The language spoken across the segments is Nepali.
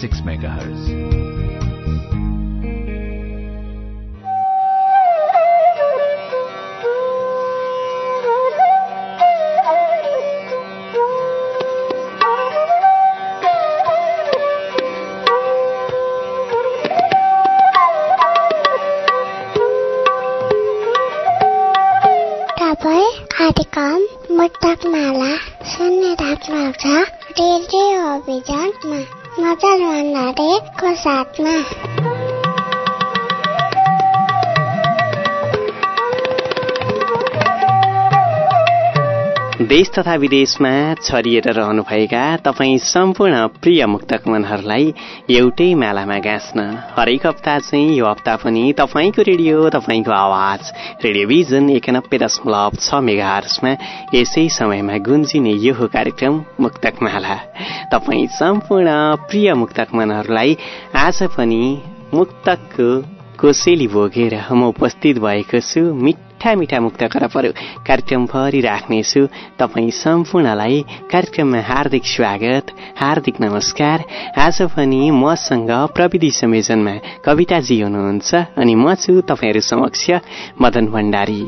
six megahertz. तथा विदेशमा छरिएर रहनुभएका तपाईँ सम्पूर्ण प्रिय मुक्तक मनहरूलाई एउटै मालामा गाँच्न। हरेक हप्ता चाहिँ यो हप्ता पनि तपाईँको रेडियो तपाईँको आवाज रेडियोभिजन एकानब्बे दशमलव छ मेगा हर्समा यसै समयमा गुन्जिने यो कार्यक्रम मुक्तक माला तपाईँ सम्पूर्ण प्रिय मुक्तक मनहरूलाई आज पनि मुक्तकको कोसेली बोकेर म उपस्थित भएको छु मिठा मिठा मुक्त करपहरू कार्यक्रमभरि राख्नेछु तपाईँ सम्पूर्णलाई कार्यक्रममा हार्दिक स्वागत हार्दिक नमस्कार। आज पनि मसँग प्रविधि संयोजनमा कविताजी हुनुहुन्छ अनि म छु तपाईँहरू समक्ष मदन भण्डारी।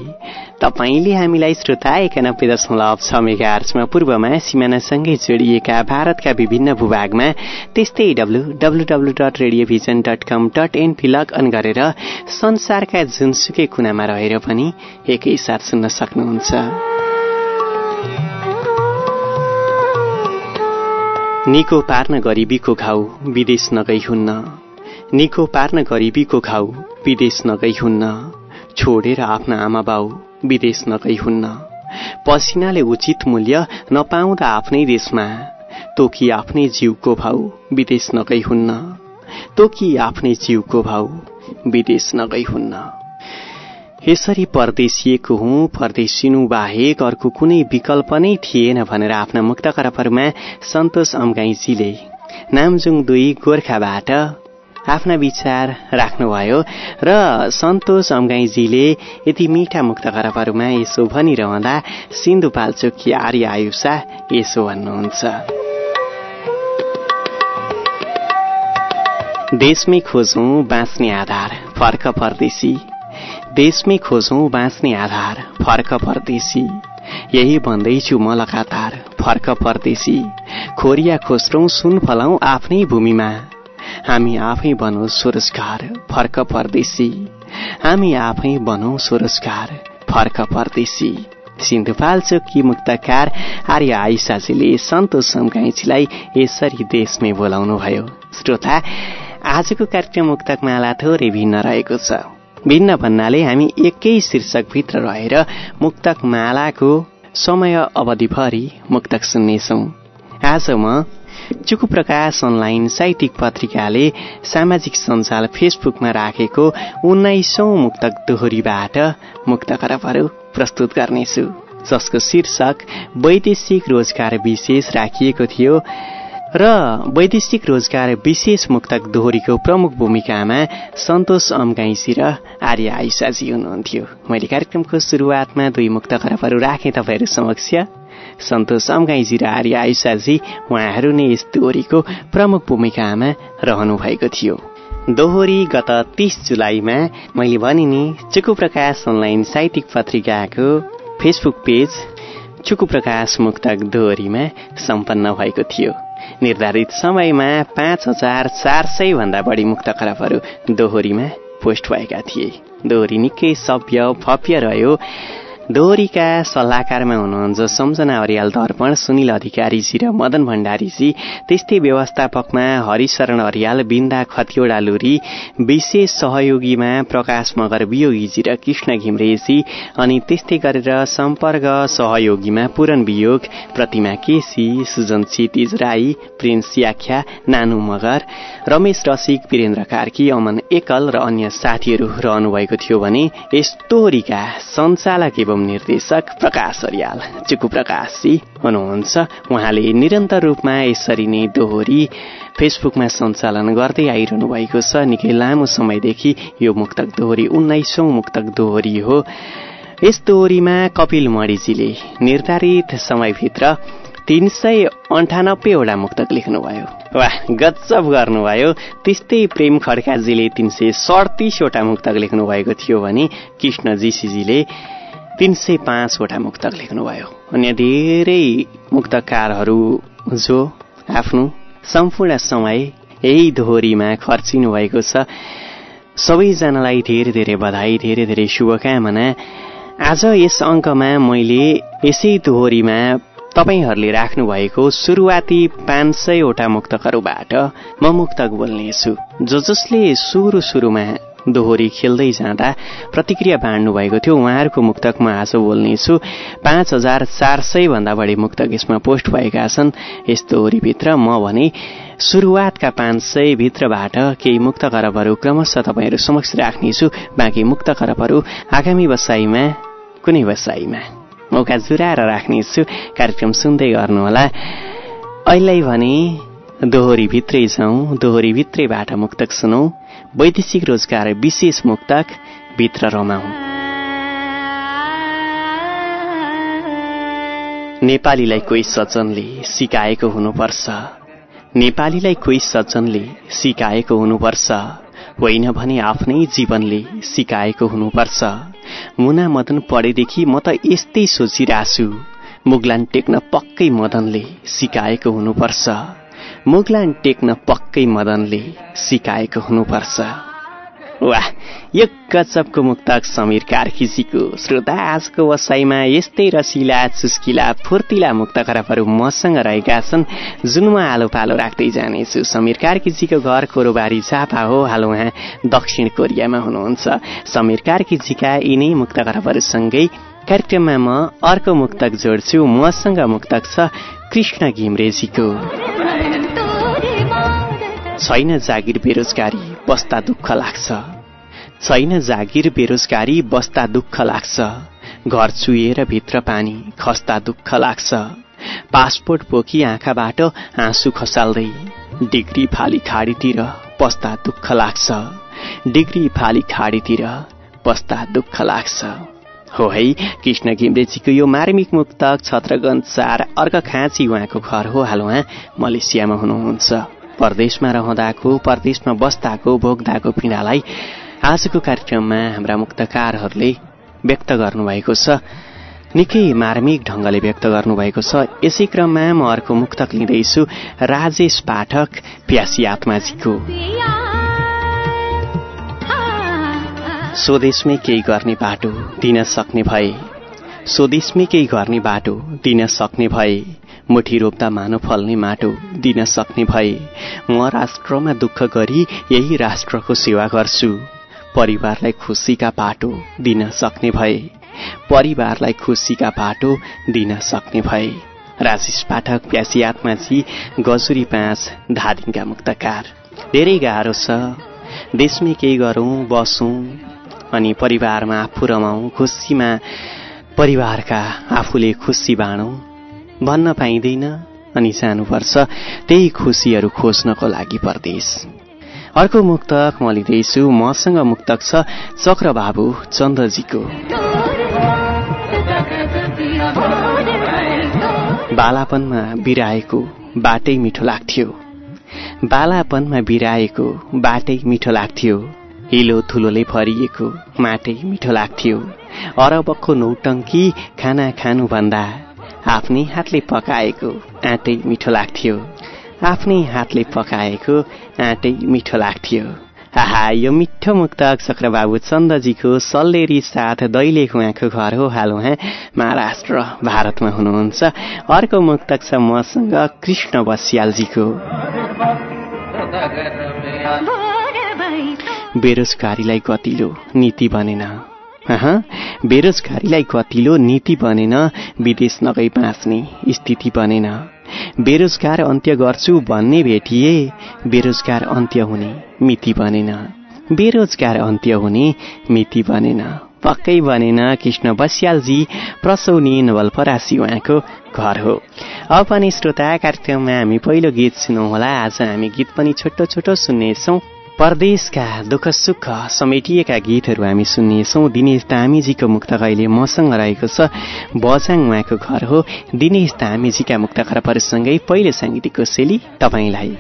तपाईँले हामीलाई श्रोता एकानब्बे दशमलव छ मेगा आर्चमा पूर्वमा सिमानासँगै जोडिएका भारतका विभिन्न भूभागमा त्यस्तै W W W dot radiovision dot com dot NP log on गरेर संसारका जुनसुकै कुनामा रहेर पनि एकैसाथ सुन्न सक्नुहुन्छ। निको पार्न गरिबीको घाउ विदेश नगई हुन्न। निको पार्न गरिबीको घाउ विदेश नगई हुन्न। छोडेर आफ्ना आमा बाउ विदेश नगई हुन्न। पसिनाले उचित मूल्य नपाउँदा आफ्नै देशमा तोकी आफ्नै जीवको भाउ विदेश नगई हुन्न। तोकी आफ्नै जीवको भाउ विदेश नगई हुन्न। यसरी परदेशिएको हुँ परदेशिनु बाहेक अर्को कुनै विकल्प नै थिएन भनेर आफ्ना मुक्त करपहरूमा सन्तोष अम्गाईजीले नामजुङ दुई गोर्खाबाट आफ्ना विचार राख्नुभयो र सन्तोष अम्गाईजीले यति मिठा मुक्त करपहरूमा यसो भनिरहँदा सिन्धुपाल्चोकी आर्य आयुषा यसो भन्नुहुन्छ। देशमै खोजौँ बाँच्ने आधार फर्क परदेशी। देशमै खोजौँ बाँच्ने आधार फर्क परदेशी। यही भन्दैछु म लगातार फर्क परदेशी। खोरिया खोस्रौँ सुन फलाउँ आफ्नै भूमिमा। हामी आफै बनौ स्वरोजगार फर्क परदेशी। हामी आफै बनौ स्वरोजगार फर्क परदेशी। सिन्धुपाल्चोकी मुक्तकार आर्य आइसाजीले सन्तोष समगाइँचीलाई यसरी देशमै बोलाउनु भयो श्रोता आजको कार्यक्रम मुक्तक माला थोरै भिन्न रहेको छ। भिन्न भन्नाले हामी एकै शीर्षकभित्र रहेर मुक्तक मालाको समय अवधिभरि मुक्तक सुन्नेछौँ। आज म चुकु प्रकाश अनलाइन साहित्यिक पत्रिकाले सामाजिक सञ्जाल फेसबुकमा राखेको उन्नाइसौं मुक्तक दोहोरीबाट मुक्त करपहरू प्रस्तुत गर्नेछु। जसको शीर्षक वैदेशिक रोजगार विशेष राखिएको थियो। र वैदेशिक रोजगार विशेष मुक्तक दोहोरीको प्रमुख भूमिकामा सन्तोष अम्गाइसी र आर्य आइसाजी हुनुहुन्थ्यो। मैले कार्यक्रमको सुरुवातमा दुई मुक्त खरबहरू राखेँ तपाईँहरू समक्ष। सन्तोष अम्गाइजी र आर्य आइसाजी उहाँहरू नै यस दोहोरीको प्रमुख भूमिकामा रहनु भएको थियो। दोहोरी गत तीस जुलाईमा मैले भने नि चुकु प्रकाश अनलाइन साहित्यिक पत्रिकाको फेसबुक पेज चुकु प्रकाश मुक्तक दोहोरीमा सम्पन्न भएको थियो। निर्धारित समयमा पाँच हजार चार सय भन्दा बढी मुक्त दोहोरीमा पोस्ट भएका थिए। दोहोरी निकै सभ्य भव्य रह्यो। दोहोरीका सल्लाहकारमा हुनुहुन्छ सम्झना अरियाल दर्पण सुनिल अधिकारीजी र मदन भण्डारीजी त्यस्तै व्यवस्थापकमा हरिशरण अरियाल बिन्दा खतिवडा लुरी विशेष सहयोगीमा प्रकाश मगर वियोगीजी र कृष्ण घिम्रेजी अनि त्यस्तै गरेर सम्पर्क सहयोगीमा पूरण वियोग प्रतिमा केसी सुजन क्षितिज राई प्रिन्स याख्या नानु मगर रमेश रसिक वीरेन्द्र कार्की अमन एकल र अन्य साथीहरू रहनुभएको थियो भने यस दोहोरीका सञ्चालक एवं एल्बम निर्देशक प्रकाश अरियाल चुकु प्रकाशजी हुनुहुन्छ उहाँले निरन्तर रूपमा यसरी नै दोहोरी फेसबुकमा सञ्चालन गर्दै आइरहनु भएको छ निकै लामो समयदेखि यो मुक्तक दोहोरी उन्नाइसौँ मुक्तक दोहोरी हो यस दोहोरीमा कपिल मणिजीले निर्धारित समयभित्र तीन सय अन्ठानब्बेवटा मुक्तक लेख्नुभयो वाह गजब गर्नुभयो त्यस्तै प्रेम खड्काजीले तिन सय सडतिसवटा मुक्तक लेख्नुभएको थियो भने कृष्ण जीसीजीले तिन सय पाँचवटा मुक्तक लेख्नुभयो। अन्य धेरै मुक्तकारहरू जो आफ्नो सम्पूर्ण समय यही दोहोरीमा खर्चिनु भएको छ। सबैजनालाई धेरै धेरै बधाई धेरै धेरै शुभकामना। आज यस अङ्कमा मैले यसै दोहोरीमा तपाईँहरूले राख्नुभएको सुरुवाती पाँच सयवटा मुक्तकहरूबाट म मुक्तक बोल्नेछु। जो जसले सुरु सुरुमा दोहोरी खेल्दै जाँदा प्रतिक्रिया बाँड्नु भएको थियो। उहाँहरूको मुक्तक म आज बोल्नेछु पाँच हजार चार सय भन्दा बढी मुक्तक यसमा पोस्ट भएका छन्। यस दोहोरीभित्र म भने सुरुवातका पाँच सय भित्रबाट केही मुक्त करपहरू क्रमशः तपाईँहरू समक्ष राख्नेछु। बाँकी मुक्त करपहरू आगामी बसाइमा कुनै बसाइमा मौका जुराएर राख्नेछु। कार्यक्रम सुन्दै गर्नुहोला। अहिले भने दोहोरी भित्रै जाउँ दोहोरी भित्रैबाट मुक्तक सुनौ। वैदेशिक रोजगार विशेष मुक्तक भित्र रमाऊ नेपालीलाई कोही सज्जनले सिकाएको हुनुपर्छ। नेपालीलाई कोही सज्जनले सिकाएको हुनुपर्छ। होइन भने आफ्नै जीवनले सिकाएको हुनुपर्छ। मुना मदन पढेदेखि म त यस्तै सोचिरहेछु। मुगलान टेक्न पक्कै मदनले सिकाएको हुनुपर्छ। मुगलान टेक्न पक्कै मदनले सिकाएको हुनुपर्छ। वाह यो गजबको मुक्तक समीर कार्खिजीको श्रोता आजको वसाईमा यस्तै रसिला चुस्किला फुर्तिला मुक्त खराबहरू मसँग रहेका छन् जुन म आलो पालो राख्दै जानेछु। समीर कार्कीजीको घर कोरोबारी झापा हो। हाल उहाँ दक्षिण कोरियामा हुनुहुन्छ। समीर कार्कीजीका यिनै मुक्त खराबहरूसँगै कार्यक्रममा म अर्को मुक्तक जोड्छु। मसँग मुक्तक छ कृष्ण घिम्रेजीको छैन जागिर बेरोजगारी बस्दा दुःख लाग्छ। छैन जागिर बेरोजगारी बस्दा दुःख लाग्छ। घर चुएर भित्र पानी खस्दा दुःख लाग्छ। पासपोर्ट बोकी आँखाबाट आँसु खसाल्दै डिग्री फाली खाडीतिर पस्दा दुःख लाग्छ। डिग्री फाली खाडीतिर पस्दा दुःख लाग्छ। हो है। कृष्ण घिम्रेजीको यो मार्मिक मुक्तक छत्रगञ्ज चार अर्क खाँची उहाँको घर हो। हाल उहाँ मलेसियामा हुनुहुन्छ। परदेशमा रहँदाको परदेशमा बस्दाको भोग्दाको पीडालाई आजको कार्यक्रममा हाम्रा मुक्तकारहरूले व्यक्त गर्नुभएको छ। निकै मार्मिक ढङ्गले व्यक्त गर्नुभएको छ। यसै क्रममा म अर्को मुक्तक लिँदैछु। राजेश पाठक प्यासी आत्माजीको। स्वदेशमै केही गर्ने बाटो दिन सक्ने भए। स्वदेशमै केही गर्ने बाटो दिन सक्ने भए। मुठी रोप्दा मानव फल्ने माटो दिन सक्ने भए। म राष्ट्रमा दुःख गरी यही राष्ट्रको सेवा गर्छु। परिवारलाई खुसीका पाटो दिन सक्ने भए। परिवारलाई खुसीका पाटो दिन सक्ने भए। राजेश पाठक प्यासी आत्माजी गजुरी पाँच धादिङका मुक्तकार। धेरै गाह्रो छ। देशमै केही गरौँ बसौँ। अनि परिवारमा आफू रमाउँ खुसीमा परिवारका आफूले खुसी बाँडौँ भन्न पाइँदैन अनि जानुपर्छ। त्यही खुसीहरू खोज्नको लागि परदेश। अर्को मुक्तक म लिँदैछु मसँग मुक्तक छ चक्रबाबु चन्द्रजीको। बालापनमा बिराएको बाटै मिठो लाग्थ्यो। बालापनमा बिराएको बाटै मिठो लाग्थ्यो। हिलो थुलोले भरिएको माटै मिठो लाग्थ्यो। अरबको नौटङ्की खाना खानुभन्दा आफ्नै हातले पकाएको आँटै मिठो लाग्थ्यो। आफ्नै हातले पकाएको आँटै मिठो लाग्थ्यो। आहा यो मिठो मुक्तक चक्रबाबु चन्दजीको सल्लेरी साथ दैले उहाँको घर हो हाल उहाँ महाराष्ट्र भारतमा हुनुहुन्छ। अर्को मुक्तक छ मसँग कृष्ण बस्यालजीको। बेरोजगारीलाई गतिलो नीति बनेन। बेरोजगारीलाई गतिलो नीति बनेन विदेश नगई बाँच्ने स्थिति बनेन। बेरोजगार अन्त्य गर्छु भन्ने भेटिए बेरोजगार अन्त्य हुने मिति बनेन। बेरोजगार अन्त्य हुने मिति बनेन। पक्कै बनेन कृष्ण बस्यालजी प्रसौनी नवलपरासी उहाँको घर हो। अब पनि श्रोता कार्यक्रममा हामी पहिलो गीत सुनौँ होला आज हामी गीत पनि छोटो छोटो सुन्नेछौँ। परदेशका दुःख सुख समेटिएका गीतहरू हामी सुन्नेछौँ दिनेश धामीजीको मुक्त अहिले मसँग रहेको छ बजाङ उहाँको घर हो दिनेश धामीजीका मुक्त खरबहरूसँगै पहिलो साङ्गीतिक कोसेली तपाईँलाई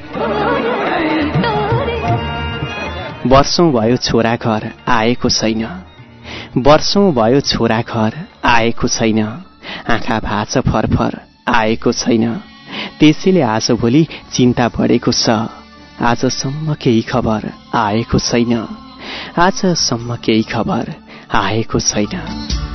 वर्षौँ भयो छोरा घर आएको छैन वर्षौँ भयो छोरा घर आएको छैन आँखा भाँच फरफर आएको छैन त्यसैले आज भोलि चिन्ता बढेको छ आजसम्म केही खबर आएको छैन। आजसम्म केही खबर आएको छैन।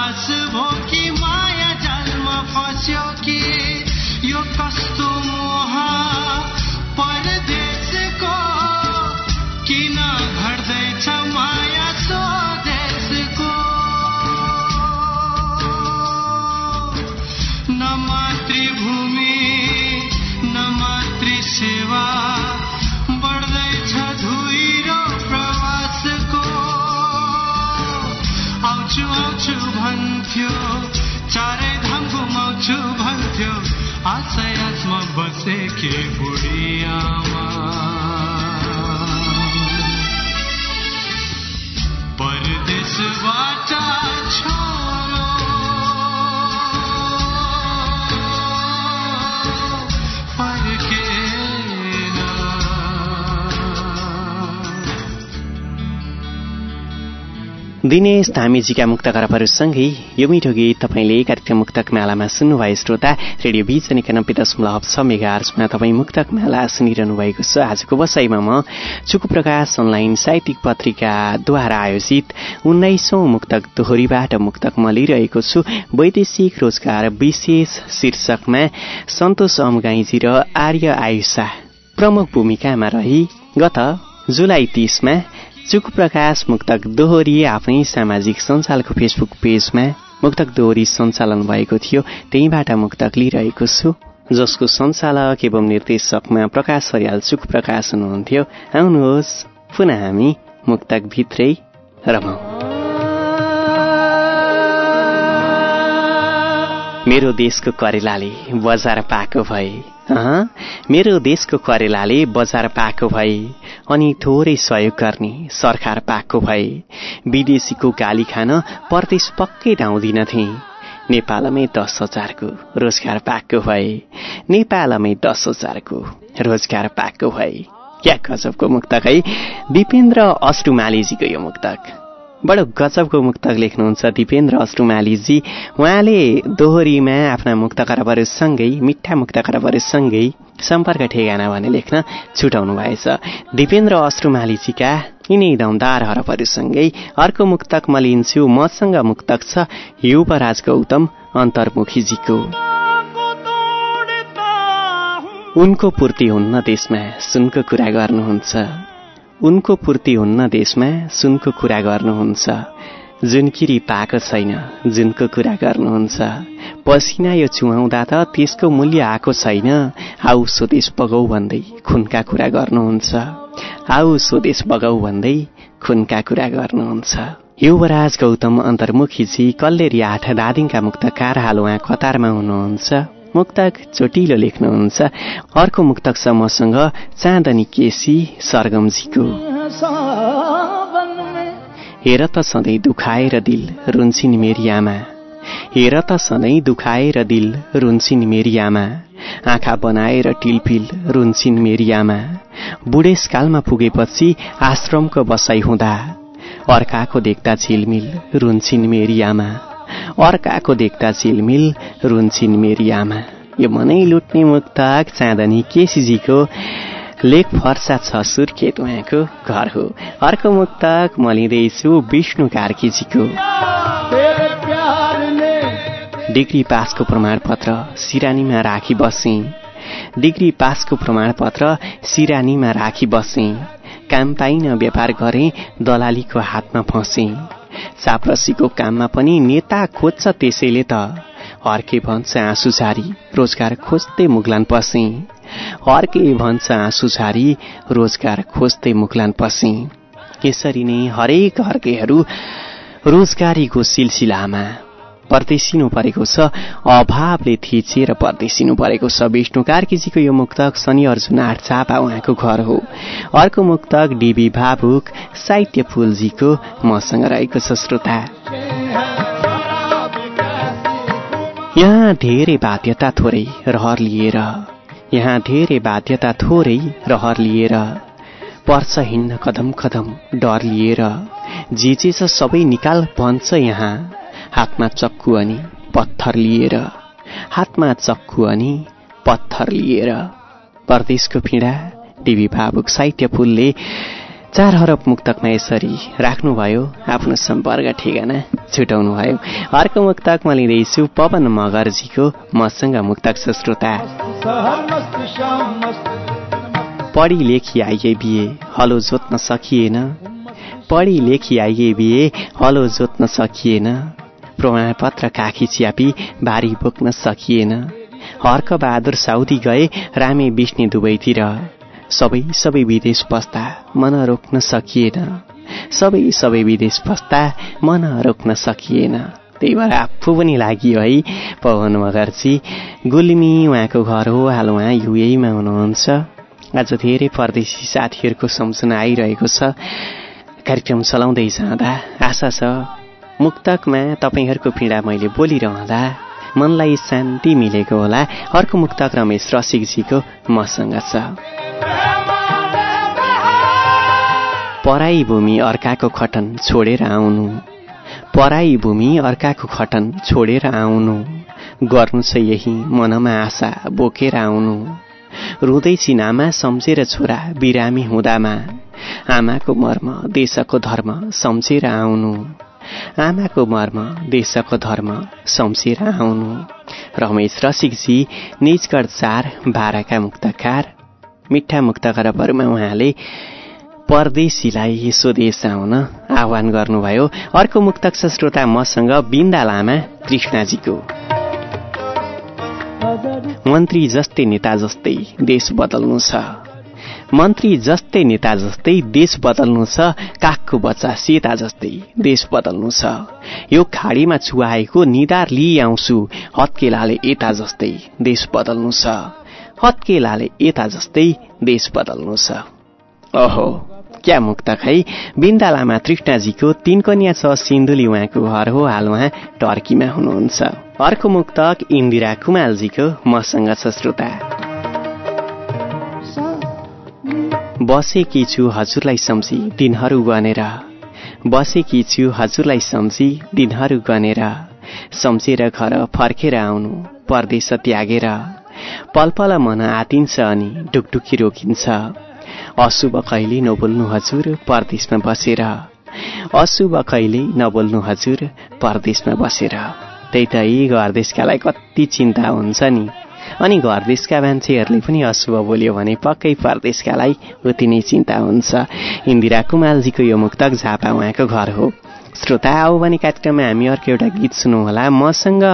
हाँस भो कि माया जन्म फस्यो कि यो कस्तो 幸福 दिनेश धामीजीका मुक्त खराबहरूसँगै यो मिठो गीत तपाईँले कार्यक्रम मुक्तक मालामा सुन्नुभयो। श्रोता रेडियो बिजन एकानब्बे दशमलव छ मेगा आर्समा तपाईँ मुक्तक माला सुनिरहनु भएको छ। आजको बसाइमा म चुकु प्रकाश अनलाइन साहित्यिक पत्रिकाद्वारा आयोजित उन्नाइसौं मुक्तक दोहोरीबाट मुक्तक म लिइरहेको छु। वैदेशिक रोजगार विशेष शीर्षकमा सन्तोष अमगाईजी र आर्य आयुषा प्रमुख भूमिकामा रही गत जुलाई तीसमा चुक प्रकाश मुक्तक दोहोरी आफ्नै सामाजिक सञ्जालको फेसबुक पेजमा मुक्तक दोहोरी सञ्चालन भएको थियो। त्यहीँबाट मुक्तक लिइरहेको छु। जसको सञ्चालक एवं निर्देशकमा प्रकाश हरियाल चुक प्रकाश हुनुहुन्थ्यो। आउनुहोस् पुनः हामी मुक्तक भित्रै रमाउ। मेरो देशको करेलाले बजार पाएको भए मेरो देशको करेलाले बजार पाएको भए अनि थोरै सहयोग गर्ने सरकार पाएको भए। विदेशीको गाली खान परदेश पक्कै धाउँदिनथे नेपालमै दस हजारको रोजगार पाएको भए। नेपालमै दस हजारको रोजगार पाएको भए। क्या गजबको मुक्तक है? दिपेन्द्र अष्टुमालीजीको यो मुक्तक। बडो गजबको मुक्तक लेख्नुहुन्छ दिपेन्द्र अश्रुमालीजी उहाँले दोहोरीमा आफ्ना मुक्त खराबहरूसँगै मिठा मुक्त खराबहरूसँगै सम्पर्क ठेगाना भने लेख्न छुटाउनु भएछ। दिपेन्द्र अश्रुमालीजीका यिनै दमदार हरफहरूसँगै अर्को मुक्तक म लिन्छु मसँग मुक्तक छ युवराज गौतम अन्तर्मुखीजीको। उनको पूर्ति हुन्न देशमा सुनको कुरा गर्नुहुन्छ। उनको पूर्ति हुन्न देशमा सुनको कुरा गर्नुहुन्छ। जुनकिरी पाएको छैन जुनको कुरा गर्नुहुन्छ। पसिना यो चुहाउँदा त त्यसको मूल्य आएको छैन। आऊ स्वदेश बगाउ भन्दै खुनका कुरा गर्नुहुन्छ। आऊ स्वदेश बगाउ भन्दै खुनका कुरा गर्नुहुन्छ। युवराज गौतम अन्तर्मुखीजी कल्लेरी आठ दादिङका मुक्तकार हाल उहाँ कतारमा हुनुहुन्छ। मुक्तक चोटिलो लेख्नुहुन्छ। अर्को मुक्तक छ मसँग चाँदनी केसी सरगमजीको। हेर त सधैँ दुखाएर दिल रुन्छिन् मेरी आमा। हेर त सधैँ दुखाएर दिल रुन्छिन् मेरी आमा। आँखा बनाएर टिलपिल रुन्छिन् मेरी आमा। बुढेसकालमा पुगेपछि आश्रमको बसाइ हुँदा अर्काको देख्दा झिलमिल रुन्छिन् मेरी आमा। अर्काको देख्दा झिलमिल रुन्छिन् मेरी आमा यो मनै लुट्ने मुक्तक चाँदनी केसीजीको लेख फर्सा छ सुर्खेत उहाँको घर हो अर्को मुक्तक म लिँदैछु विष्णु कार्कीजीको डिग्री पासको प्रमाणपत्र सिरानीमा राखी बसेँ डिग्री पासको प्रमाणपत्र सिरानीमा राखी बसेँ काम पाइन व्यापार गरेँ दलालीको हातमा फसेँ चाप्रसीको काममा पनि नेता खोज्छ त्यसैले त। अर्के भन्छ आँसु झारी रोजगार खोज्दै मुगलान पसेँ। अर्के भन्छ आँसु झारी रोजगार खोज्दै मुगलान पसेँ। यसरी नै हरेक अर्केहरू रोजगारीको सिलसिलामा परदेशिनु परेको छ। अभावले थिचेर परदेशिनु परेको छ। विष्णु कार्कीजीको यो मुक्तक शनि अर्जुन आठ चापा उहाँको घर हो। अर्को मुक्तक डिबी भावुक साहित्य फुलजीको मसँग रहेको छ श्रोता। यहाँ धेरै बाध्यता थोरै रहर लिएर यहाँ धेरै बाध्यता थोरै रहर लिएर पर्छ हिँड्न कदम कदम डर लिएर जे जे छ सबै निकाल भन्छ यहाँ। हातमा चक्कु अनि पत्थर लिएर हातमा चक्कु अनि पत्थर लिएर परदेशको पीडा टिभी भावुक साहित्य फुलले चार हरब मुक्तकमा यसरी राख्नुभयो आफ्नो सम्पर्क ठेगाना छुटाउनुभयो। अर्को मुक्तकमा लिँदैछु पवन मगर्जीको मसँग मुक्तक श्रोता। पढी लेखी आइए बिए हलो जोत्न सकिएन। पढी लेखी आइए बिए हलो जोत्न सकिएन। प्रमाणपत्र काखी च्यापी बारी बोक्न सकिएन। हर्क बहादुर साउदी गए रामे बिस्ने दुवैतिर सबै सबै विदेश पस्दा मन रोक्न सकिएन। सबै सबै विदेश पस्दा मन रोक्न सकिएन। त्यही भएर आफू पनि लाग्यो है पवन मगर्जी गुल्मी उहाँको घर हो हाल उहाँ युएमा हुनुहुन्छ। आज धेरै परदेशी साथीहरूको सम्झना आइरहेको छ। कार्यक्रम चलाउँदै जाँदा आशा छ मुक्तकमा तपाईँहरूको पीडा मैले बोलिरहँदा मनलाई शान्ति मिलेको होला। अर्को मुक्तक रमेश रसिकजीको मसँग छ। पराई भूमि अर्काको खटन छोडेर आउनु। पराई भूमि अर्काको खटन छोडेर आउनु। गर्नु छ यही मनमा आशा बोकेर आउनु। रुँदै छिनामा सम्झेर छोरा बिरामी हुँदामा। आमाको मर्म देशको धर्म सम्झेर आउनु। आमाको मर्म देशको धर्म सम्झेर आउनु। रमेश रसिकजी निजगढ चार बाह्रका मुक्तकार। मिठा मुक्त गरबहरूमा उहाँले परदेशीलाई स्वदेश आउन आह्वान गर्नुभयो। अर्को मुक्तक छ श्रोता मसँग बिन्दा लामा कृष्णजीको। मन्त्री जस्तै नेता जस्तै देश बदल्नु छ। मन्त्री जस्तै नेता जस्तै देश बदल्नु छ काखको बच्चा सेता जस्तै देश बदल्नु छ। यो खाडीमा छुवाएको निधार लिआउँछु हत्केलाले यता जस्तै देश बदल्नु छ। हत्केलाले यता जस्तै देश बदल्नु छ। ओहो क्या मुक्तक है बिन्दा लामा तृष्णाजीको तीन कन्या छ सिन्धुली उहाँको घर हो। हाल उहाँ टर्कीमा हुनुहुन्छ। अर्को मुक्तक इन्दिरा कुमालजीको मसँग छ श्रोता। बसेकी छु हजुरलाई सम्झी दिनहरू गनेर। बसेकी छु हजुरलाई सम्झी दिनहरू गनेर। सम्झेर घर फर्केर आउनु परदेश त्यागेर। पलपल मन आतिन्छ अनि ढुकढुकी रोकिन्छ। अशुभ कहिले नबोल्नु हजुर परदेशमा बसेर। अशुभ कहिले नबोल्नु हजुर परदेशमा बसेर। त्यही त यी घरदेशकालाई कति चिन्ता हुन्छ नि। अनि घर देशका मान्छेहरूले पनि अशुभ बोल्यो भने पक्कै परदेशकालाई उति नै चिन्ता हुन्छ। इन्दिरा कुमालजीको यो मुक्तक झापा उहाँको घर हो। श्रोता आऊ भने कार्यक्रममा हामी अर्को एउटा गीत सुन्नुहोला। मसँग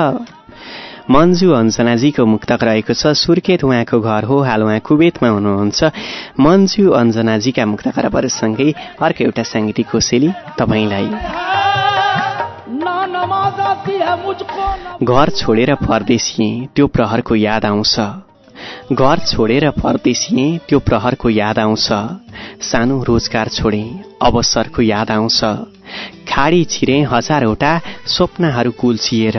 मन्जु अञ्जनाजीको मुक्तक रहेको छ। सुर्खेत उहाँको घर हो। हाल उहाँ कुवेतमा हुनुहुन्छ। मन्जु अञ्जनाजीका मुक्तकरहरूसँगै अर्को एउटा साङ्गीतिक कोसेली तपाईँलाई। घर छोडेर परदेशिए त्यो प्रहरको याद आउँछ। घर छोडेर परदेशिए त्यो प्रहरको याद आउँछ। सानो रोजगार छोडे अवसरको याद आउँछ। खाडी छिरे हजारवटा स्वप्नहरू कुल्चिएर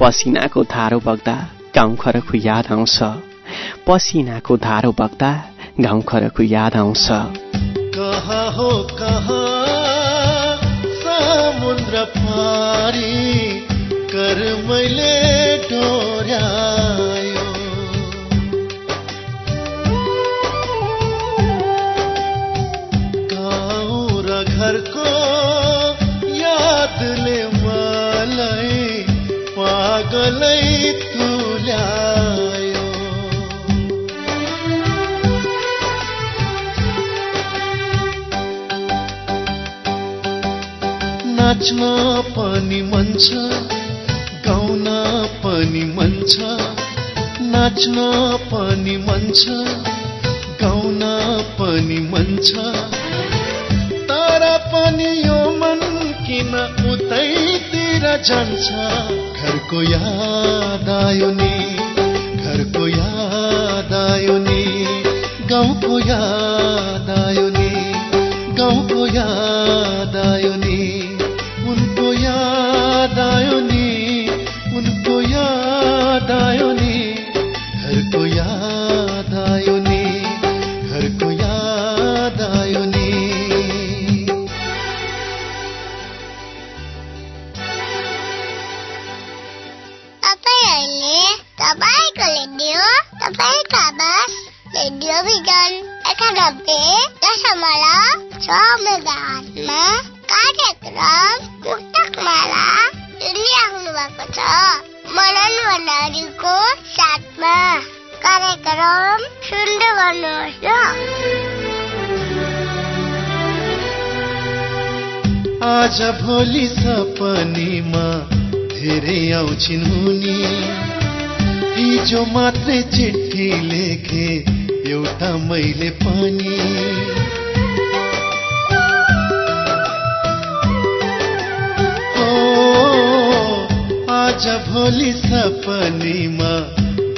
पसिनाको धारो बग्दा गाउँ घरको याद आउँछ। पसिनाको धारो बग्दा गाउँ घरको याद आउँछ। कहाँ हो कहाँ समुद्र पारी। कर मैले डोर्यायो। गाउँ र घरको यादले मलाई पागलै तुल्यायो। नाच्न पनि मन छ। पनि मन छ नाच्न पनि मन छ गाउन पनि मन छ। तर पनि यो मन किन उतैतिर जान्छ? घरको याद आयो नि घरको याद आयो नि गाउँको याद आयो नि गाउँको याद आयो नि। रेडियो भिजन एकानब्बे दशमलव छ मेगाहर्जमा कार्यक्रम मुक्तकमाला सुनिराख्नु भएको छ मनन भण्डारीको साथमा कार्यक्रम गर्नुहोस् आज भोलि सपनीमा धेरै आउँछिन् हुनी हिजो मात्रै चिठी लेखे एउटा मैले पनि। आज भोलि सपनीमा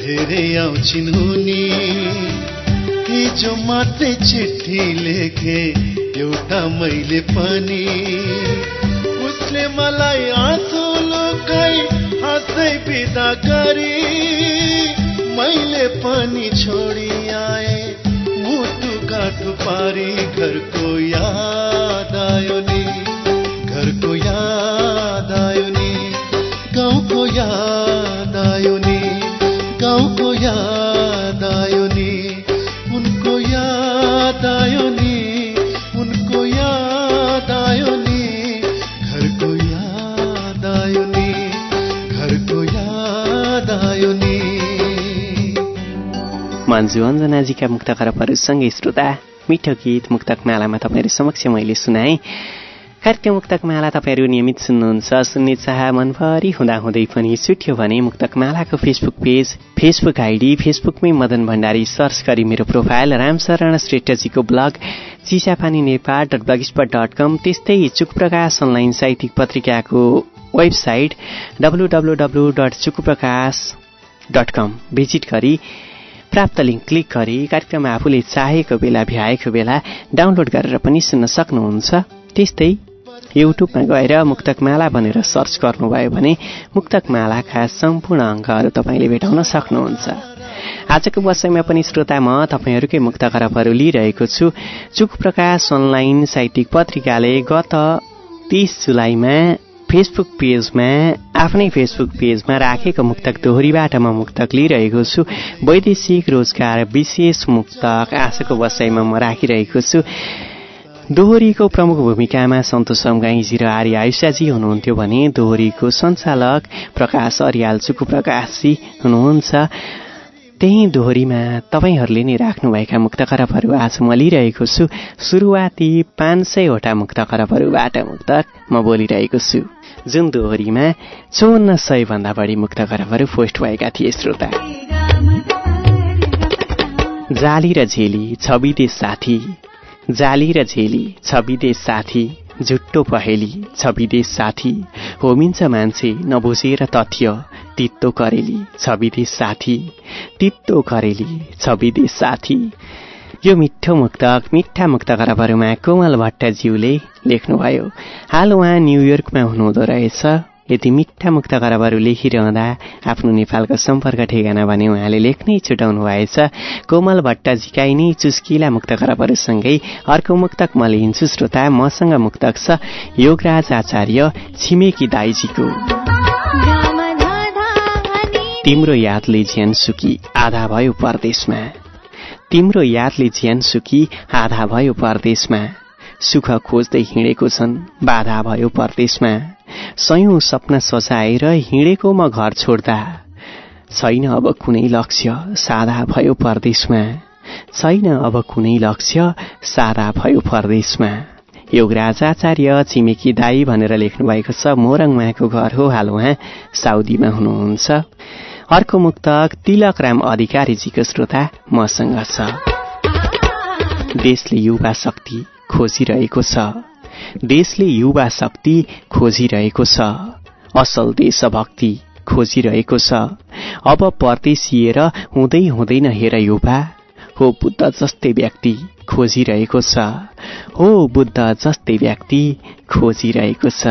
धेरै आउँछिन् हुनी। हिजो मात्रै चिठी लेखे एउटा मैले पनि। उसले मलाई आँसु लुकाई हाँसै बिदा गरी मैले पनि छोडी। काटु पारी घरको याद आयो नि। घरको याद आयो नि। गाउँको याद आयो नि। गाउँको याद आयो नि। उनको याद आयो नि। उनको याद आयो नि। घरको याद आयो नि। घरको याद आयो नि। मन्जु अञ्जनाजीका मुक्त खरबहरूसँगै श्रोता। मिठो गीत मुक्तक मालामा तपाईँहरू समक्ष मैले सुनाएँ। कार्यक्रम मुक्तक माला तपाईँहरू नियमित सुन्नुहुन्छ सुन्ने चाह मनभरि हुँदाहुँदै पनि छुट्यो भने मुक्तक मालाको फेसबुक पेज फेसबुक आइडी फेसबुकमै मदन भण्डारी सर्च गरी मेरो profile Ramsharan श्रेष्ठजीको blog Chisapani Nepal dot blog spot dot com त्यस्तै चुकप्रकाश अनलाइन साहित्यिक पत्रिकाको website W W W dot Chukuprakash dot com visit गरी प्राप्त लिङ्क क्लिक गरी कार्यक्रम आफूले चाहेको बेला भ्याएको बेला डाउनलोड गरेर पनि सुन्न सक्नुहुन्छ। त्यस्तै युट्युबमा गएर मुक्तकमाला भनेर सर्च गर्नुभयो भने मुक्तकमालाका सम्पूर्ण अङ्गहरू तपाईँले भेटाउन सक्नुहुन्छ। आजको वर्षमा पनि श्रोता म तपाईँहरूकै मुक्त खरबहरू लिइरहेको छु। चुक प्रकाश अनलाइन साहित्यिक पत्रिकाले गत तिस जुलाईमा फेसबुक पेजमा आफ्नै फेसबुक पेजमा राखेको मुक्तक दोहोरीबाट म मुक्तक लिइरहेको छु। वैदेशिक रोजगार विशेष मुक्तक आजको वसाइमा म राखिरहेको छु। दोहोरीको प्रमुख भूमिकामा सन्तोष समगाईजी र आर्य आयुषाजी हुनुहुन्थ्यो भने दोहोरीको सञ्चालक प्रकाश अरियाल चुकु प्रकाशजी हुनुहुन्छ। त्यही दोहोरीमा तपाईँहरूले नै राख्नुभएका मुक्त खरबहरू आज म लिइरहेको छु। सुरुवाती पाँच सयवटा मुक्त खरबहरूबाट मुक्तक म बोलिरहेको छु। जुन दोहोरीमा चौन्न सयभन्दा बढी मुक्त खरबहरू पोस्ट भएका थिए श्रोता। जाली र झेली छविदेश साथी। जाली र झेली छविदेश साथी। झुट्टो पहेली छविदेश साथी। होमिन्छ मान्छे नबुझेर तथ्य। तित्तो करेली छविदेश साथी तित्तो करेली छविदेश साथी। यो मिठो मुक्तक मिठा मुक्त खराबहरूमा कोमल भट्टज्यूले लेख्नुभयो। हाल उहाँ न्युयोर्कमा हुनुहुँदो रहेछ। यति मिठा मुक्त खराबहरू लेखिरहँदा आफ्नो नेपालको सम्पर्क ठेगाना भने उहाँले लेख्नै छुटाउनु भएछ। कोमल भट्टजीका नै चुस्किला मुक्त खराबहरूसँगै अर्को मुक्तक म लिन्छु श्रोता मसँग मुक्तक छ योगराज आचार्य छिमेकी दाइजीको तिम्रो यादले ज्यान सुकी आधा भयो परदेशमा। तिम्रो यादले ज्यान सुकी आधा भयो परदेशमा। सुख खोज्दै हिँडेको छन् बाधा भयो परदेशमा। सयौं सपना सजाएर हिँडेको म घर छोड्दा। छैन अब कुनै लक्ष्य सादा भयो परदेशमा। छैन अब कुनै लक्ष्य सादा भयो परदेशमा। योगराज आचार्य छिमेकी दाई भनेर लेख्नु भएको छ मोरङ उहाँको घर हो हाल उहाँ साउदीमा हुनुहुन्छ। अर्को मुक्तक तिलक राम अधिकारीजीको श्रोता मसँग छ। देशले युवा शक्ति खोजिरहेको छ। देशले युवा शक्ति खोजिरहेको छ। असल देशभक्ति खोजिरहेको छ। अब परदेशिएर हुँदै हुँदैन हेर युवा हो बुद्ध जस्तै व्यक्ति खोजिरहेको छ। हो बुद्ध जस्तै व्यक्ति खोजिरहेको छ।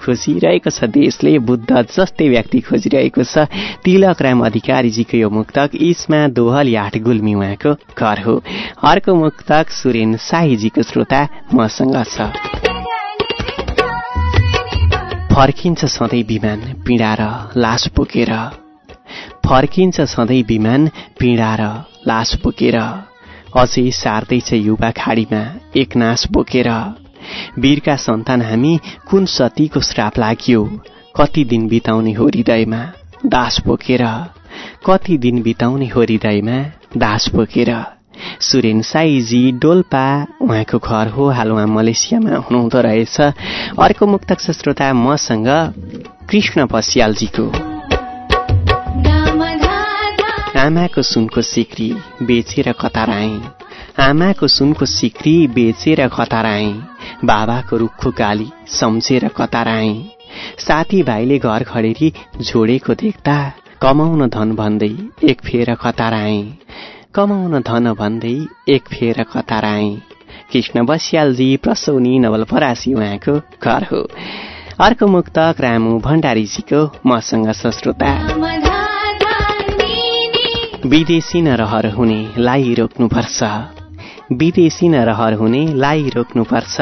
खोजिरहेको छ। देशले बुद्ध जस्तै व्यक्ति खोजिरहेको छ। तिलक राम अधिकारीजीको यो मुक्तक इस्मा दोहल आठ गुल्मी उहाँको घर हो। अर्को मुक्तक सुरेन साईजीको श्रोता मसँग छ। फर्किन्छ सधैँ विमान पीडा र लास बोकेर। फर्किन्छ सधैँ विमान पीडा र लास बोकेर। अझै सार्दैछ युवा खाडीमा एक नाश बोकेर। वीरका सन्तान हामी कुन सतीको श्राप लाग्यो? कति दिन बिताउने हो हृदयमा? दास बोकेर। कति दिन बिताउने हो हृदयमा? दास बोकेर। सुरेन साईजी डोल्पा उहाँको घर हो हाल उहाँ मलेसियामा हुनुहुँदो रहेछ। अर्को मुक्तक श्रोता मसँग कृष्ण पस्यालजीको। आमाको सुनको सिक्री बेचेर कतार आए। आमाको सुनको सिक्री बेचेर कतार आए। बाबाको रुखको गाली सम्झेर कतार आए साथीभाइले घर खडेरी जोडेको देख्दा कमाउन धन भन्दै एक फेर कमाउन धन भन्दै एक फेर कतार आए कृष्ण बस्यालजी प्रसौनी नवलपरासी उहाँको घर हो। अर्को मुक्तक रामु भण्डारीजीको मसँग सश्रोता। विदेशी नरहर हुने लाई रोक्नुपर्छ विदेशी नरहर हुने लाई रोक्नुपर्छ।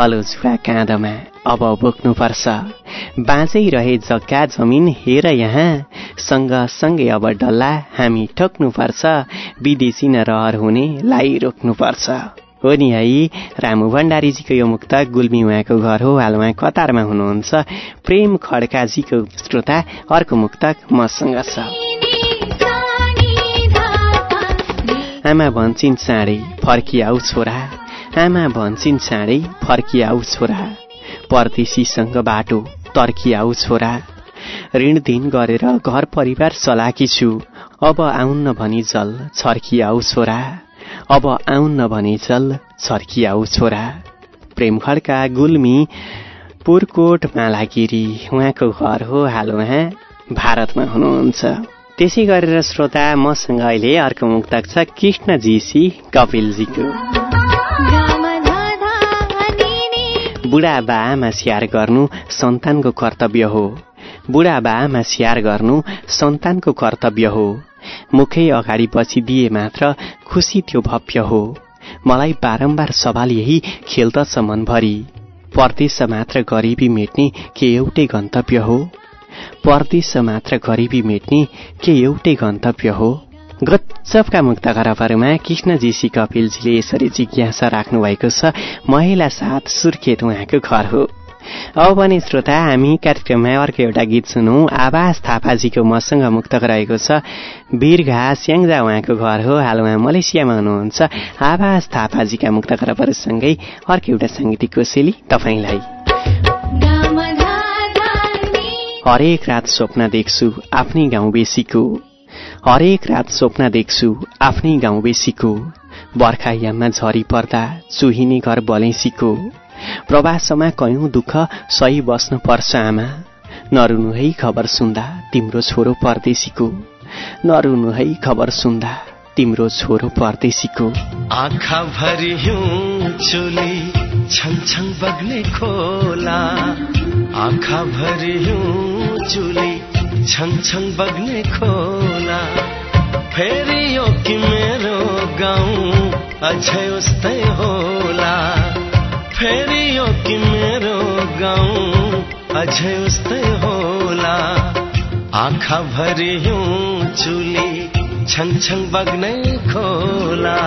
हलो जुवा काँधमा अब बोक्नुपर्छ। बाँचै रहे जग्गा जमिन हेर यहाँ। सँगसँगै अब डल्ला हामी ठोक्नुपर्छ। विदेशी नरहर हुने लाई रोक्नुपर्छ। हो नि है? रामु भण्डारीजीको यो मुक्त गुल्मी उहाँको घर हो। हाल उहाँ कतारमा हुनुहुन्छ? प्रेम खड्काजीको श्रोता अर्को मुक्तक मसँग छ। आमा भन्छन् चाँडै फर्किआऊ छोरा आमा भन्छन् चाँडै फर्किआऊ छोरा परदेशीसँग बाटो तर्किआऊ छोरा ऋण दिन गरेर घर परिवार चलाकी छु अब आउन्न भनी जल छर्किआऊ छोरा अब आउन्न भनी जल छर्किआऊ छोरा प्रेम खड्का गुल्मी पुरकोट मालागिरी उहाँको घर हो हाल उहाँ भारतमा हुनुहुन्छ त्यसै गरेर श्रोता मसँग अहिले अर्को मुक्तक छ कृष्णजीसी कपिलजीको। बुढाबामा स्याहार गर्नु सन्तानको कर्तव्य हो। बुढाबामा स्याहार गर्नु सन्तानको कर्तव्य हो। मुखै अगाडि पछि दिए मात्र खुसी त्यो भव्य हो। मलाई बारम्बार सवाल यही खेल्दछ मनभरि। परदेश मात्र गरिबी मेट्ने के एउटै गन्तव्य हो? परदेश मात्र गरिबी मेट्ने के एउटै गन्तव्य हो? गच्चपका मुक्त खराबहरूमा कृष्णजीसी कपिलजीले यसरी जिज्ञासा राख्नु भएको छ महिला साथ सुर्खेत उहाँको घर हो। अब पनि श्रोता हामी कार्यक्रममा अर्को एउटा गीत सुनौँ। आवाज थापाजीको मसँग मुक्तक रहेको छ वीरघा स्याङ्जा उहाँको घर हो। हाल उहाँ मलेसियामा हुनुहुन्छ। आवाज थापाजीका मुक्त खरबहरूसँगै अर्को एउटा साङ्गीतिक कोसेली तपाईँलाई। हरेक रात स्वप्न देख्छु आफ्नै गाउँ बेसीको। हरेक रात स्वप्न देख्छु आफ्नै गाउँ बेसीको। बर्खायाममा झरी पर्दा चुहिने घर बलेसीको। प्रवासमा कयौं दुःख सही बस्नु पर्छ आमा। नरुनु है खबर सुन्दा तिम्रो छोरो परदेशीको। नरुनु है खबर सुन्दा तिम्रो छोरो परदेशीको। आँखा भरि छङ खोला। आँखा भरि चुली छङ छङ बग्ने खोला। फेरि यो कि मेरो गाउँ अझै उस्तै होला। फेरि यो कि मेरो गाउँ अझै उस्तै होला। आँखा भरि चुली छङ छङ बग्नै खोला।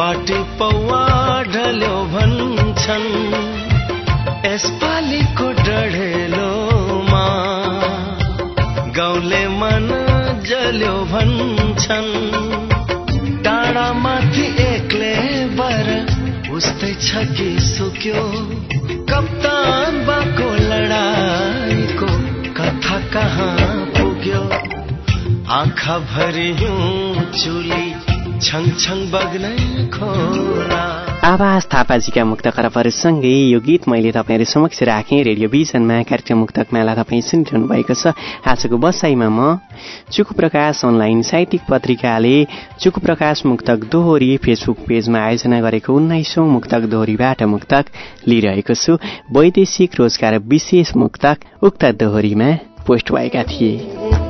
पाटी पौवा ढल्यो भन्छन् यसपालिको डढेलोमा गाउँले मन जल्यो भन्छन् माथि एक्ले बर उस्तै छ कि सुक्यो। कप्तान बाको लडाईको कथा कहाँ पुग्यो? आँखा भरि चुली आवाज थापाजीका मुक्त खरबहरूसँगै यो गीत मैले तपाईँहरू समक्ष राखेँ। रेडियो भिजनमा कार्यक्रम मुक्तक मेला तपाईँ सुनिरहनु भएको छ। आजको बसाइमा म चुकु प्रकाश अनलाइन साहित्यिक पत्रिकाले चुकु प्रकाश मुक्तक दोहोरी फेसबुक पेजमा आयोजना गरेको उन्नाइसौँ मुक्तक दोहोरीबाट मुक्तक लिइरहेको छु। वैदेशिक रोजगार विशेष मुक्तक उक्त दोहोरीमा पोस्ट भएका थिए।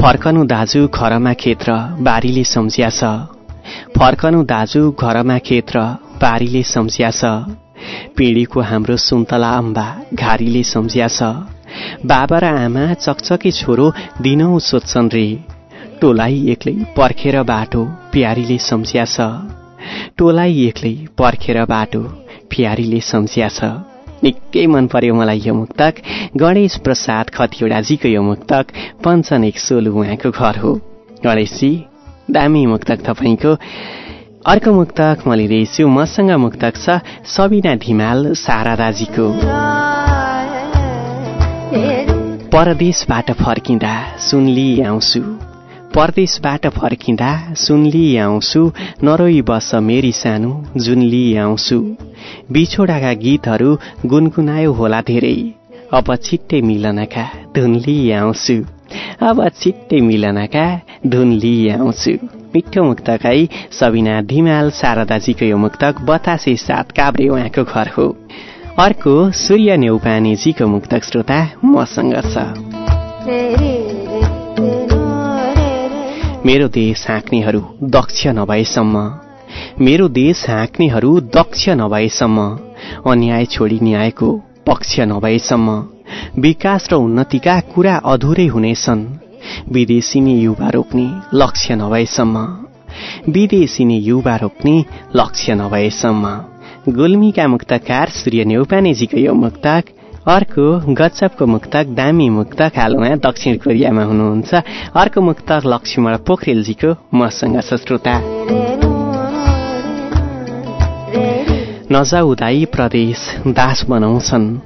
फर्कनु दाजु खरमा खेत्र बारीले सम्झ्या छ। फर्कनु दाजु घरमा खेत बारीले सम्झ्या छ। पिँढीको हाम्रो सुन्तला अम्बा घारीले सम्झ्या छ। बाबा र आमा चकचके छोरो दिनौ सोध्छन् रे। टोलाई एक्लै पर्खेर बाटो प्यारीले सम्झ्या छ। टोलाई एक्लै पर्खेर बाटो प्यारीले सम्झ्या छ। निकै मन पर्यो मलाई यो मुक्तक। गणेश प्रसाद खतिवडाजीको यो मुक्तक पञ्चनेक सोलु उहाँको घर हो। गणेशजी दामी मुक्तक तपाईँको। अर्को मुक्तक म लिँदैछु मसँग मुक्तक छ सबिना धिमाल सारादाजीको परदेशबाट फर्किँदा सुनली आउँछु। परदेशबाट फर्किँदा सुनली आउँछु नरोई बस मेरी सानो जुनली आउँछु। बिछोडाका गीतहरू गुनगुनायो होला धेरै। अब छिट्टै मिलनका धुनली आउँछु। अब छिट्टै मिलनका धुन लिई आउँछु। मिठो मुक्तकाई सबिना धिमाल शारदाजीको यो मुक्तक बतासे सात काभ्रे उहाँको घर हो। अर्को सूर्य नेउपानेजीको मुक्तक श्रोता मसँग छ। मेरो देश हाँक्नेहरू दक्ष नभएसम्म। मेरो देश हाँक्नेहरू दक्ष नभएसम्म। अन्याय छोडी न्यायको पक्ष नभएसम्म। विकास र उन्नतिका कुरा अधुरै हुनेछन्। विदेशी नै युवा रोप्ने लक्ष्य नभएसम्म। विदेशी नै युवा रोप्ने लक्ष्य नभएसम्म। गुल्मीका मुक्तकार सूर्य नेउपानेजीको यो मुक्तक अर्को गच्छपको मुक्तक दामी मुक्तक हालमा दक्षिण कोरियामा हुनुहुन्छ। अर्को मुक्तक लक्ष्मण पोखरेलजीको मसँग श्रोता नजाउदाई प्रदेश दास बनाउँछन्।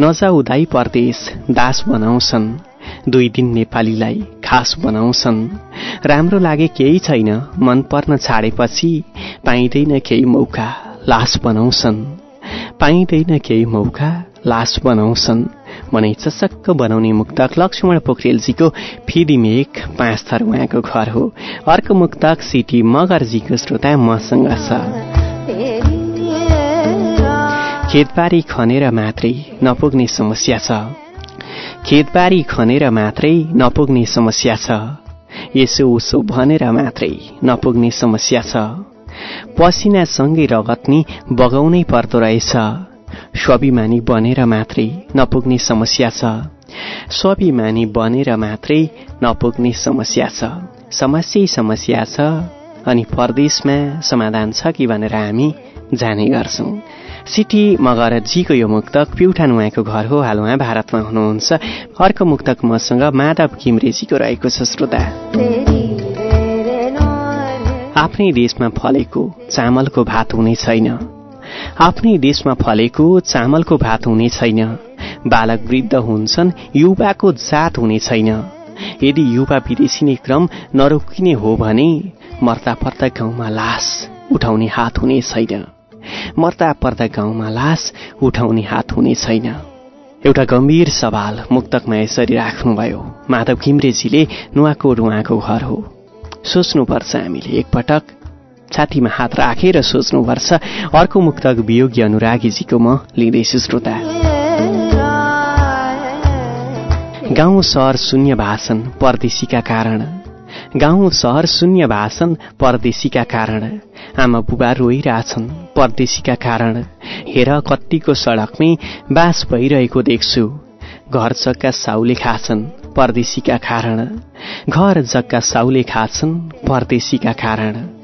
नजाउदाई परदेश दास बनाउँछन्। दुई दिन नेपालीलाई खास बनाउँछन्। राम्रो लागे केही छैन मन पर्न छाडेपछि पाइँदैन केही मौका लास बनाउँछन्। पाइँदैन केही मौका लास बनाउँछन्। मनै चसक्क बनाउने मुक्तक लक्ष्मण पोखरेलजीको फिदिमेक पाँच थर उहाँको घर हो। अर्को मुक्तक सिटी मगरजीको श्रोता मसँग छ। खेतबारी खनेर मात्रै नपुग्ने समस्या छ। खेतबारी खनेर मात्रै नपुग्ने समस्या छ। यसो उसो भनेर मात्रै नपुग्ने समस्या छ। पसिनासँगै रगत नि बगाउनै पर्दो रहेछ। स्वाभिमानी बनेर मात्रै नपुग्ने समस्या छ स्वाभिमानी बनेर मात्रै नपुग्ने समस्या छ समस्या समस्या छ अनि परदेशमा समाधान छ कि भनेर हामी जाने गर्छौँ सिटी मगरजीको यो मुक्तक प्युठान उहाँको घर हो हाल उहाँ भारतमा हुनुहुन्छ अर्को मुक्तक मसँग माधव घिमरेजीको रहेको छ श्रोता आफ्नै देशमा फलेको चामलको भात हुने छैन आफ्नै देशमा फलेको चामलको भात हुने छैन। बालक वृद्ध हुन्छन् युवाको जात हुने छैन। यदि युवा विदेशिने क्रम नरोकिने हो भने मर्ता पर्दा गाउँमा लास उठाउने हात हुने छैन। मर्ता पर्दा गाउँमा लास उठाउने हात हुने छैन। एउटा गम्भीर सवाल मुक्तकमा यसरी राख्नुभयो। माधव घिम्रेजीले नुवाकोट उहाँको घर हो। सोच्नुपर्छ हामीले एकपटक छातीमा हात राखेर सोच्नुपर्छ। अर्को मुक्तक वियोगी अनुरागीजीको म लिँदैछु श्रोता। गाउँ सहर शून्य भाषण परदेशीका कारण। गाउँ सहर शून्य भाषण परदेशीका कारण। आमा बुबा रोइरहेछन् परदेशीका कारण। हेर कत्तिको सडकमै बास भइरहेको देख्छु। घर जग्गा साउले खाछन् परदेशीका कारण। घर जग्गा साउले खाछन् परदेशीका कारण।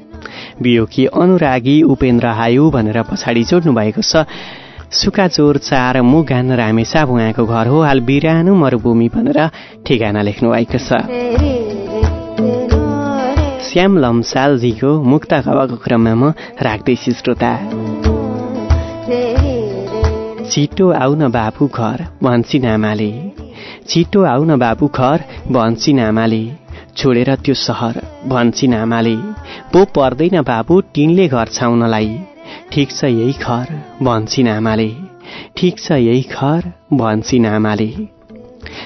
बियोकी अनुरागी उपेन्द्र हायु भनेर पछाडि जोड्नु भएको छ। सुकाचोर चार मुगान रामेसा उहाँको घर हो। हाल बिरानो मरुभूमि भनेर ठेगाना लेख्नु भएको छ। श्याम लम्सालजीको मुक्त खबरको क्रममा म राख्दैछु श्रोता। छिटो आउन बाबु घर भन्छन् आमाले छिटो आउन बाबु घर भन्छन् आमाले छोडेर त्यो सहर भन्छन् आमाले पो पर्दैन बाबु टिनले घर छाउनलाई। ठिक छ यही घर भन्छन् आमाले ठिक छ यही घर भन्छन् आमाले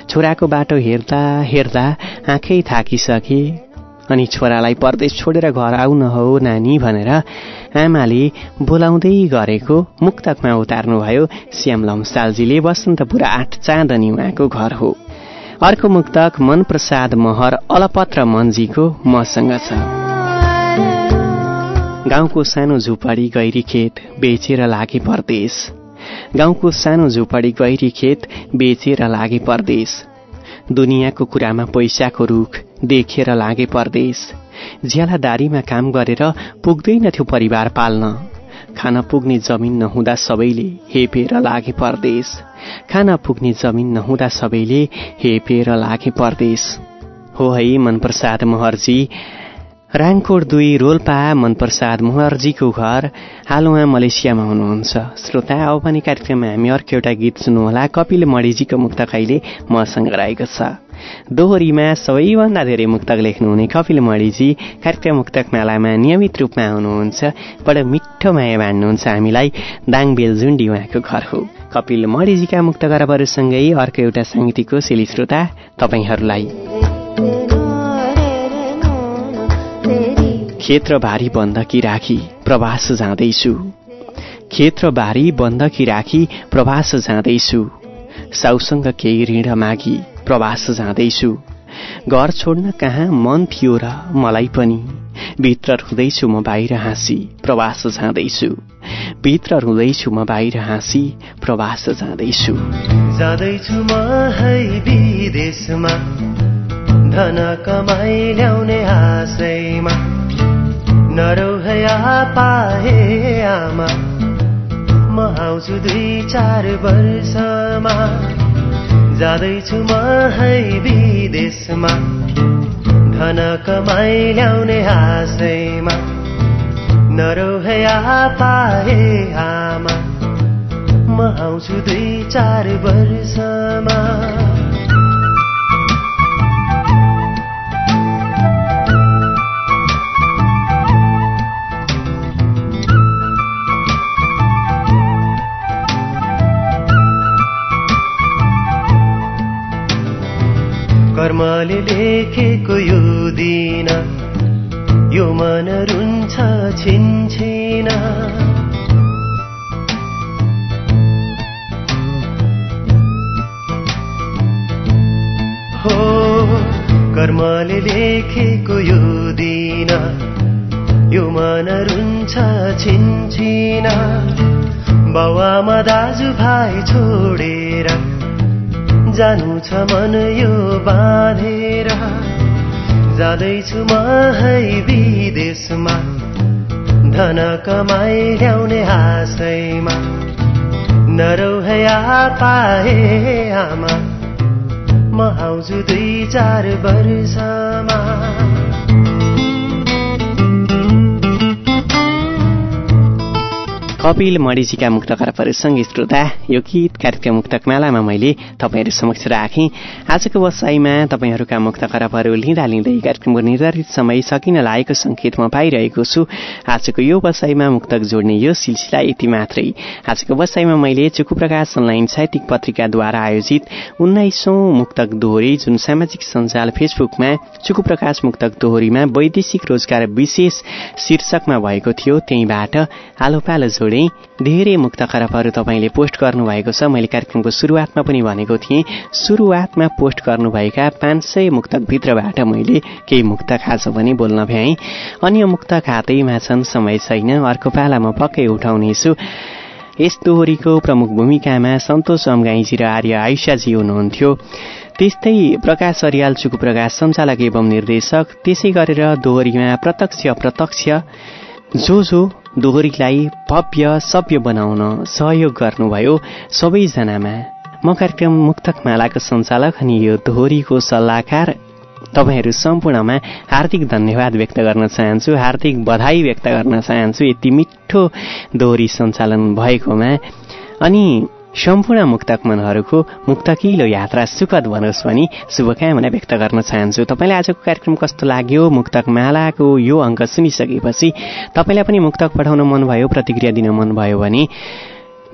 छोराको बाटो हेर्दा हेर्दा आँखै थाकिसके। अनि छोरालाई परदेश छोडेर घर आउन हो नानी भनेर आमाले बोलाउँदै गरेको मुक्तकमा उतार्नुभयो श्याम लम्सालजीले। बसन्तपुर आठ चाँदनी उहाँको घर हो। अर्को मुक्तक मनप्रसाद महर अलपत्र मनजीको मसँग छ। गाउँको सानो झुपडी गैरी खेत बेचेर लागे परदेश। गाउँको सानो झुपडी गैरी खेत बेचेर लागे परदेश। दुनियाँको कुरामा पैसाको रुख देखेर लागे परदेश। ज्यालादारीमा काम गरेर पुग्दैनथ्यो परिवार पाल्न। खान पुग्ने जमिन नहुँदा सबैले हेपेर लागे परदेश खान पुग्ने जमिन नहुँदा सबैले हेपेर लागे परदेश हो है मनप्रसाद महर्जी। राङकोट दुई रोल्पा मनप्रसाद महर्जीको घर। हाल उहाँ मलेसियामा हुनुहुन्छ। श्रोता अब पनि कार्यक्रममा हामी अर्को एउटा गीत सुन्नुहोला। कपिल मणिजीको मुक्त कहिले मसँग रहेको छ। दोहोरीमा सबैभन्दा धेरै मुक्तक लेख्नुहुने कपिल मणिजी कार्यक्रम मुक्तक मेलामा नियमित रूपमा आउनुहुन्छ बडो मिठो माया बाँड्नुहुन्छ हामीलाई दाङ बेलजुन्डी उहाँको घर हो कपिल मणिजीका मुक्त गरबहरूसँगै अर्को एउटा साङ्गीतिकको शेली श्रोता तपाईँहरूलाई खेत र भारी बन्दकी राखी प्रवास जाँदैछु खेत र बारी बन्दकी राखी प्रवास जाँदैछु साउसँग केही ऋण मागी प्रवास जाँदैछु। घर छोड्न कहाँ मन थियो र मलाई पनि। भित्र रुँदैछु म बाहिर हाँसी प्रवास जाँदैछु। भित्र रुँदैछु म बाहिर हाँसी प्रवास जाँदैछु। जाँदैछु म है विदेशमा धन कमाइ ल्याउने पाए आमा म आउँछु दुई चार वर्षमा। जाँदैछु म है विदेशमा। धन कमाइ ल्याउने आशैमा नरौहया पाए आमा। म आउँछु दुई चार वर्षमा। लेखेको यो दिन। यो मन रुन्छ छिनछिन। हो कर्मले लेखेको यो दिन। यो मन रुन्छ छिनछिन। बाउआमा दाजुभाइ छोडेर जानु छ मन यो बाँधेर। जाँदैछु म है विदेशमा। धन कमाइ ल्याउने आशैमा नरौ है पाए आमा। म आउँछु दुई चार वर्षमा। कपिल मणिजीका मुक्त खराबहरूसँगै श्रोता यो गीत कार्यक्रम मुक्तक मालामा मैले तपाईँहरू समक्ष राखेँ। आजको बसाइमा तपाईँहरूका मुक्त खराबहरू लिँदा लिँदै कार्यक्रमको निर्धारित समय सकिन लागेको सङ्केत म पाइरहेको छु। आजको यो बसाइमा मुक्तक जोड्ने यो सिलसिला यति मात्रै। आजको बसाइमा मैले चुकु प्रकाश अनलाइन साहित्यिक पत्रिकाद्वारा आयोजित उन्नाइसौं मुक्तक दोहोरी जुन सामाजिक सञ्जाल फेसबुकमा चुकु प्रकाश मुक्तक दोहोरीमा वैदेशिक रोजगार विशेष शीर्षकमा भएको थियो त्यहीँबाट आलो पालो जोडे जोडे धेरै मुक्त खराबहरू तपाईँले पोस्ट गर्नुभएको छ। मैले कार्यक्रमको सुरुवातमा पनि भनेको थिएँ सुरुवातमा पोस्ट गर्नुभएका पाँच सय मुक्तकभित्रबाट मैले केही मुक्त खाँचो पनि बोल्न भ्याएँ। अन्य मुक्त खातैमा छन् समय छैन अर्को पाला म पक्कै उठाउनेछु। यस दोहोरीको प्रमुख भूमिकामा सन्तोष अमगाईजी र आर्य आयुषाजी हुनुहुन्थ्यो। त्यस्तै प्रकाश अरियाल चुकु प्रकाश सञ्चालक एवं निर्देशक त्यसै गरेर दोहोरीमा प्रत्यक्ष अप्रत्यक्ष जो जो दोहोरीलाई भव्य सभ्य बनाउन सहयोग गर्नुभयो। सबैजनामा म कार्यक्रम मुक्तक मालाको सञ्चालक अनि यो दोहोरीको सल्लाहकार तपाईँहरू सम्पूर्णमा हार्दिक धन्यवाद व्यक्त गर्न चाहन्छु हार्दिक बधाई व्यक्त गर्न चाहन्छु यति मिठो दोहोरी सञ्चालन भएकोमा। अनि सम्पूर्ण मुक्तक मनहरूको मुक्तकिलो यात्रा सुखद बनोस् भनी शुभकामना व्यक्त गर्न चाहन्छु। तपाईँलाई आजको कार्यक्रम कस्तो लाग्यो? मुक्तक मालाको यो अङ्क सुनिसकेपछि तपाईँलाई पनि मुक्तक पठाउन मनभयो प्रतिक्रिया दिन मनभयो भने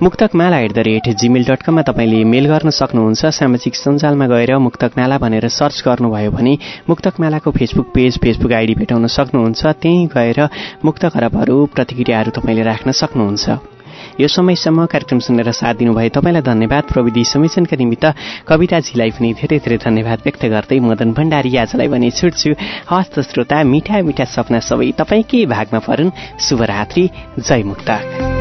मुक्तक माला at the rate Gmail dot कममा तपाईँले मेल गर्न सक्नुहुन्छ। सामाजिक सञ्जालमा गएर मुक्तक माला भनेर सर्च गर्नुभयो भने मुक्तक मालाको फेसबुक पेज फेसबुक आइडी भेटाउन सक्नुहुन्छ। त्यहीँ गएर मुक्त खराबहरू प्रतिक्रियाहरू तपाईँले राख्न सक्नुहुन्छ। यो समयसम्म कार्यक्रम सुनेर साथ दिनुभयो तपाईँलाई धन्यवाद। प्रविधि समेचनका निमित्त कविताजीलाई पनि धेरै धेरै धन्यवाद व्यक्त गर्दै मदन भण्डारी आजलाई भने छुट्छु। हस्त श्रोता मिठा मिठा सपना सबै तपाईँकै भागमा परुन् शुभरात्रि जय मुक्तक